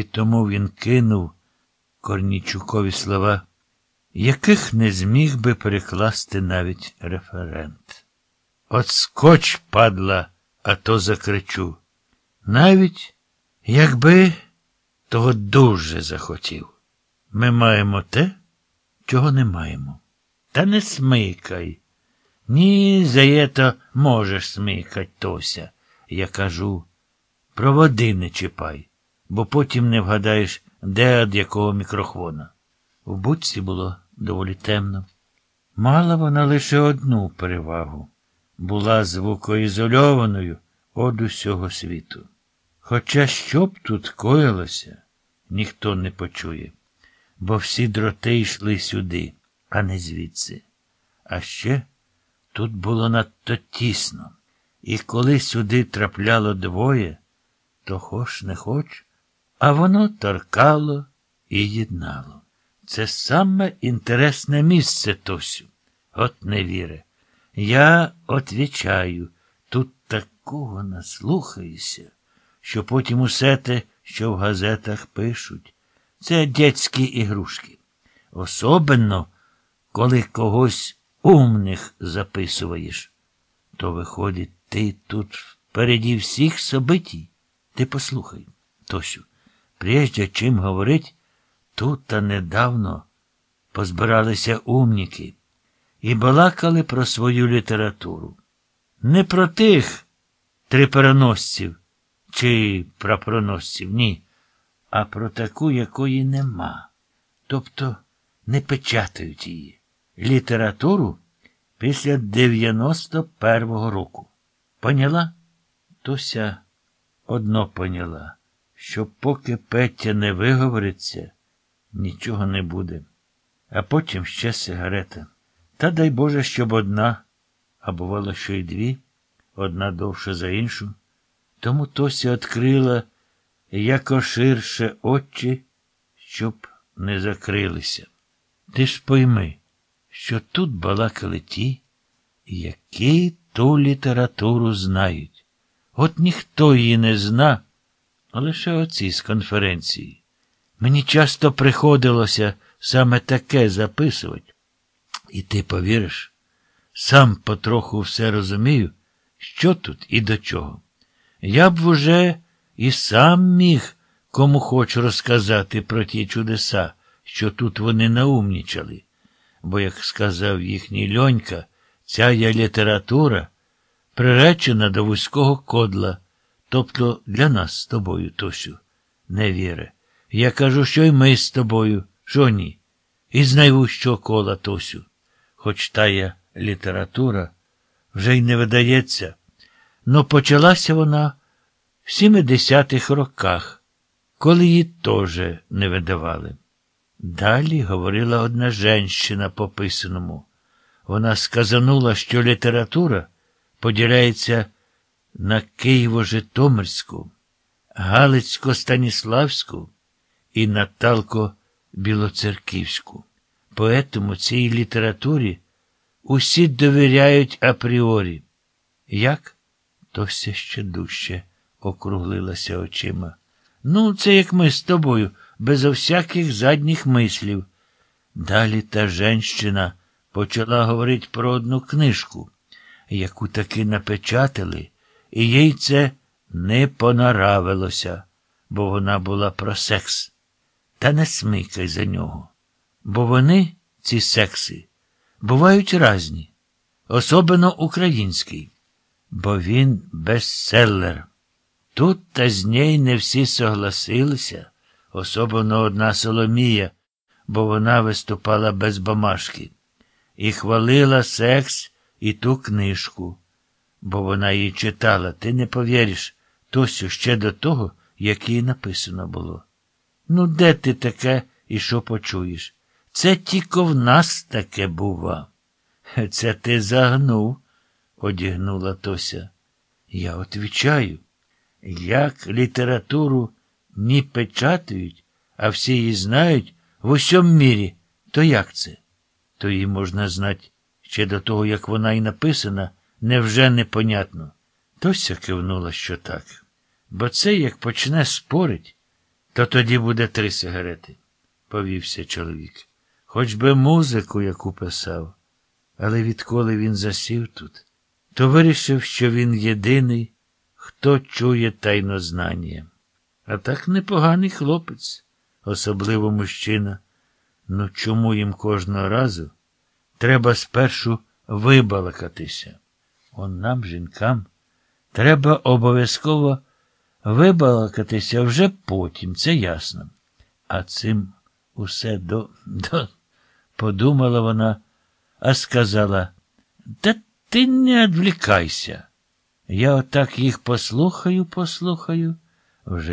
І тому він кинув Корнічукові слова, яких не зміг би перекласти навіть референт. От скоч, падла, а то закричу. Навіть якби того дуже захотів. Ми маємо те, чого не маємо. Та не смикай. Ні, заєто можеш смикать, Тося. Я кажу, проводи не чіпай, бо потім не вгадаєш, де від якого мікрохвона. В будці було доволі темно. Мала вона лише одну перевагу була звукоізольованою од усього світу. Хоча що б тут коїлося, ніхто не почує, бо всі дроти йшли сюди, а не звідси. А ще тут було надто тісно, і коли сюди трапляло двоє, то хоч не хоч, а воно торкало і єднало. Це саме інтересне місце Тосю. От не віре. Я отвічаю, тут такого наслухаюся, що потім усе те, що в газетах пишуть, це дядські ігрушки. Особенно, коли когось умних записуєш, то виходить, ти тут впереді всіх собитій. Ти послухай, Тосю, прежде чим говорить, тут та недавно позбиралися умніки і балакали про свою літературу. Не про тих трипереносців чи прапроносців, ні, а про таку, якої нема. Тобто не печатають її. Літературу після 91-го року. Поняла? Тося одно поняла, що поки Петя не виговориться, нічого не буде. А потім ще сигарета. Та дай Боже, щоб одна, а бувало, що й дві, одна довша за іншу. Тому Тося відкрила яко ширше очі, щоб не закрилися. Ти ж пойми, що тут балакали ті, які ту літературу знають. От ніхто її не зна, а лише оці з конференції. Мені часто приходилося саме таке записувати. І ти повіриш, сам потроху все розумію, що тут і до чого. Я б уже і сам міг кому хочу розказати про ті чудеса, що тут вони наумнічали. Бо, як сказав їхній льонька, ця я література приречена до вузького кодла, тобто для нас з тобою, Тосю, не віре. Я кажу, що й ми з тобою, що ні, із найвужчого кола, Тосю хоч тая література вже й не видається, но почалася вона в 70-х роках, коли її теж не видавали. Далі говорила одна женщина по писаному. Вона сказанула, що література поділяється на Києво-Житомирську, Галицько-Станіславську і Наталко-Білоцерківську. Поэтому цій літературі усі довіряють апріорі. Як? Тося ще дужче округлилася очима. Ну, це як ми з тобою, без всяких задніх мислів. Далі та женщина почала говорити про одну книжку, яку таки напечатали, і їй це не понаравилося, бо вона була про секс. Та не смикай за нього. Бо вони, ці секси, бувають разні, особливо український, бо він бестселер. Тут та з ней не всі согласилися, особливо одна Соломія, бо вона виступала без бумажки, і хвалила секс і ту книжку, бо вона її читала, ти не повіриш, Тосю ще до того, як їй написано було. Ну, де ти таке і що почуєш? Це тільки в нас таке бува. Це ти загнув, одягнула Тося. Я отвічаю, як літературу не печатають, а всі її знають в усьому мірі, то як це? То її можна знати ще до того, як вона й написана, невже непонятно. Тося кивнула, що так. Бо це, як почне спорить, То тоді буде три сигарети, повівся чоловік. Хоч би музику, яку писав. Але відколи він засів тут, то вирішив, що він єдиний, хто чує тайнознання. А так непоганий хлопець, особливо мужчина. Ну чому їм кожного разу треба спершу вибалакатися? Он нам, жінкам, треба обов'язково вибалакатися вже потім, це ясно. А цим усе до, до, подумала вона, а сказала, та ти не відвлікайся. Я отак їх послухаю, послухаю, вже